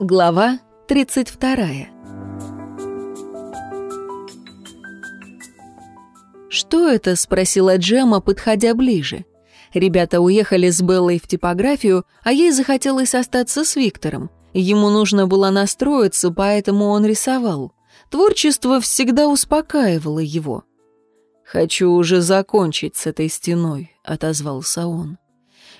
Глава 32 «Что это?» — спросила Джема, подходя ближе. Ребята уехали с Беллой в типографию, а ей захотелось остаться с Виктором. Ему нужно было настроиться, поэтому он рисовал. Творчество всегда успокаивало его. «Хочу уже закончить с этой стеной», — отозвался он.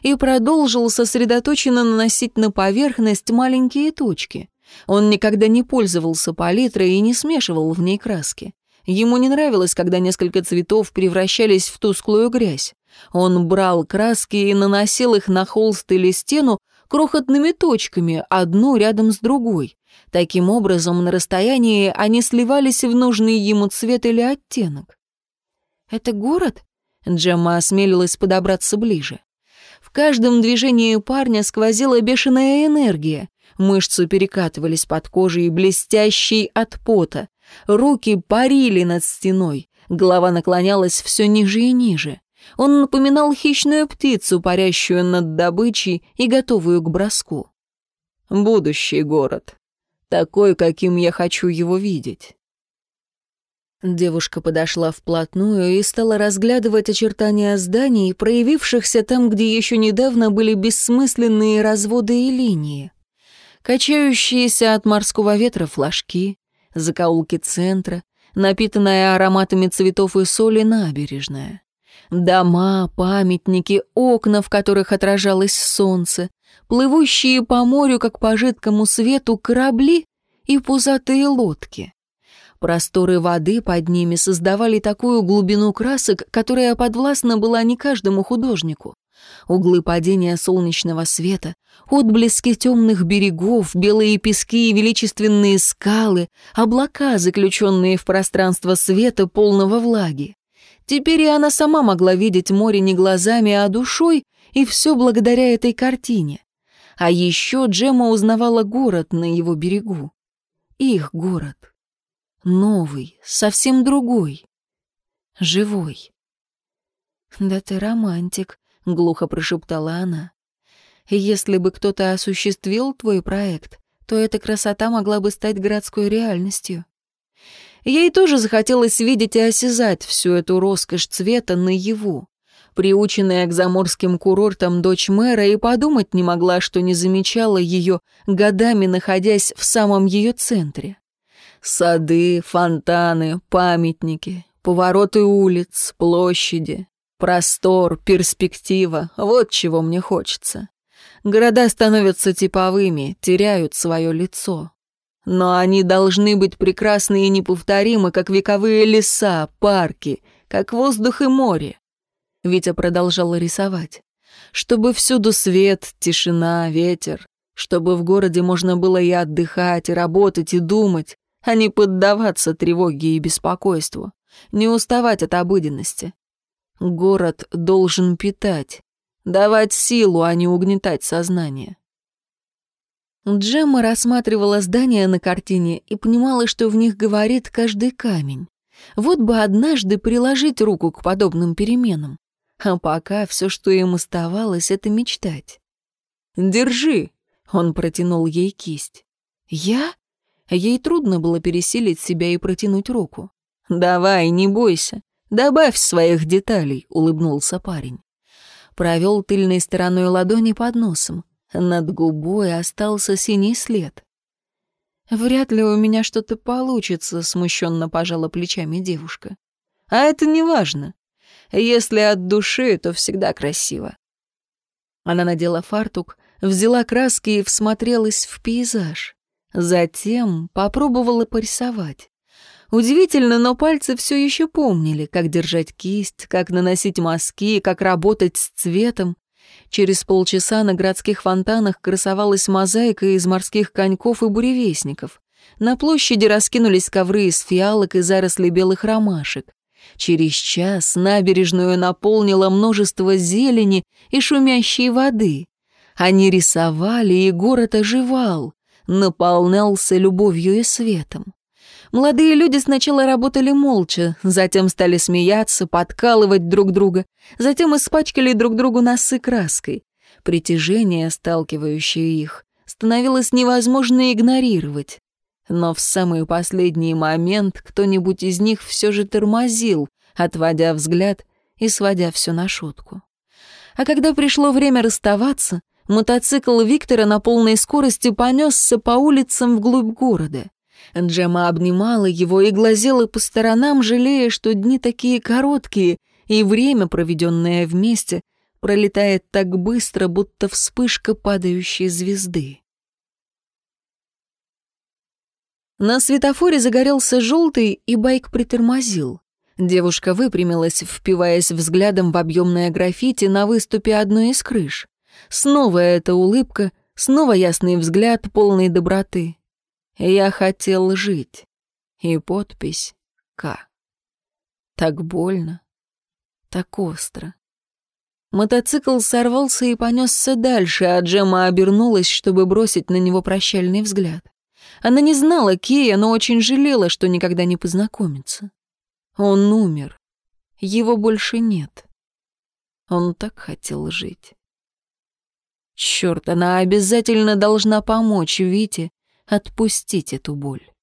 И продолжил сосредоточенно наносить на поверхность маленькие точки. Он никогда не пользовался палитрой и не смешивал в ней краски. Ему не нравилось, когда несколько цветов превращались в тусклую грязь. Он брал краски и наносил их на холст или стену крохотными точками, одну рядом с другой. Таким образом, на расстоянии они сливались в нужный ему цвет или оттенок. «Это город?» Джемма осмелилась подобраться ближе. В каждом движении парня сквозила бешеная энергия. Мышцы перекатывались под кожей, блестящей от пота. Руки парили над стеной. Голова наклонялась все ниже и ниже. Он напоминал хищную птицу, парящую над добычей и готовую к броску. «Будущий город. Такой, каким я хочу его видеть». Девушка подошла вплотную и стала разглядывать очертания зданий, проявившихся там, где еще недавно были бессмысленные разводы и линии. Качающиеся от морского ветра флажки, закоулки центра, напитанная ароматами цветов и соли набережная. Дома, памятники, окна, в которых отражалось солнце, плывущие по морю, как по жидкому свету, корабли и пузатые лодки. Просторы воды под ними создавали такую глубину красок, которая подвластна была не каждому художнику. Углы падения солнечного света, отблески темных берегов, белые пески и величественные скалы, облака, заключенные в пространство света, полного влаги. Теперь и она сама могла видеть море не глазами, а душой, и все благодаря этой картине. А еще Джема узнавала город на его берегу. Их город. Новый, совсем другой. Живой. «Да ты романтик», — глухо прошептала она. «Если бы кто-то осуществил твой проект, то эта красота могла бы стать городской реальностью». Ей тоже захотелось видеть и осязать всю эту роскошь цвета наяву. Приученная к заморским курортам дочь мэра и подумать не могла, что не замечала ее, годами находясь в самом ее центре. Сады, фонтаны, памятники, повороты улиц, площади, простор, перспектива — вот чего мне хочется. Города становятся типовыми, теряют свое лицо. Но они должны быть прекрасны и неповторимы, как вековые леса, парки, как воздух и море. Витя продолжала рисовать. Чтобы всюду свет, тишина, ветер. Чтобы в городе можно было и отдыхать, и работать, и думать а не поддаваться тревоге и беспокойству, не уставать от обыденности. Город должен питать, давать силу, а не угнетать сознание. Джемма рассматривала здания на картине и понимала, что в них говорит каждый камень. Вот бы однажды приложить руку к подобным переменам. А пока все, что им оставалось, это мечтать. «Держи!» — он протянул ей кисть. «Я?» Ей трудно было пересилить себя и протянуть руку. «Давай, не бойся. Добавь своих деталей», — улыбнулся парень. Провел тыльной стороной ладони под носом. Над губой остался синий след. «Вряд ли у меня что-то получится», — смущенно пожала плечами девушка. «А это не важно. Если от души, то всегда красиво». Она надела фартук, взяла краски и всмотрелась в пейзаж. Затем попробовала порисовать. Удивительно, но пальцы все еще помнили, как держать кисть, как наносить мазки, как работать с цветом. Через полчаса на городских фонтанах красовалась мозаика из морских коньков и буревестников. На площади раскинулись ковры из фиалок и заросли белых ромашек. Через час набережную наполнило множество зелени и шумящей воды. Они рисовали, и город оживал наполнялся любовью и светом. Молодые люди сначала работали молча, затем стали смеяться, подкалывать друг друга, затем испачкали друг другу носы краской. Притяжение, сталкивающее их, становилось невозможно игнорировать. Но в самый последний момент кто-нибудь из них все же тормозил, отводя взгляд и сводя все на шутку. А когда пришло время расставаться, мотоцикл Виктора на полной скорости понесся по улицам вглубь города. Джема обнимала его и глазела по сторонам, жалея, что дни такие короткие, и время, проведенное вместе, пролетает так быстро, будто вспышка падающей звезды. На светофоре загорелся желтый, и байк притормозил. Девушка выпрямилась, впиваясь взглядом в объемное граффити на выступе одной из крыш. Снова эта улыбка, снова ясный взгляд, полный доброты. «Я хотел жить». И подпись «К». Так больно, так остро. Мотоцикл сорвался и понесся дальше, а Джема обернулась, чтобы бросить на него прощальный взгляд. Она не знала Кея, но очень жалела, что никогда не познакомится. Он умер. Его больше нет. Он так хотел жить. Черт, она обязательно должна помочь Вите отпустить эту боль.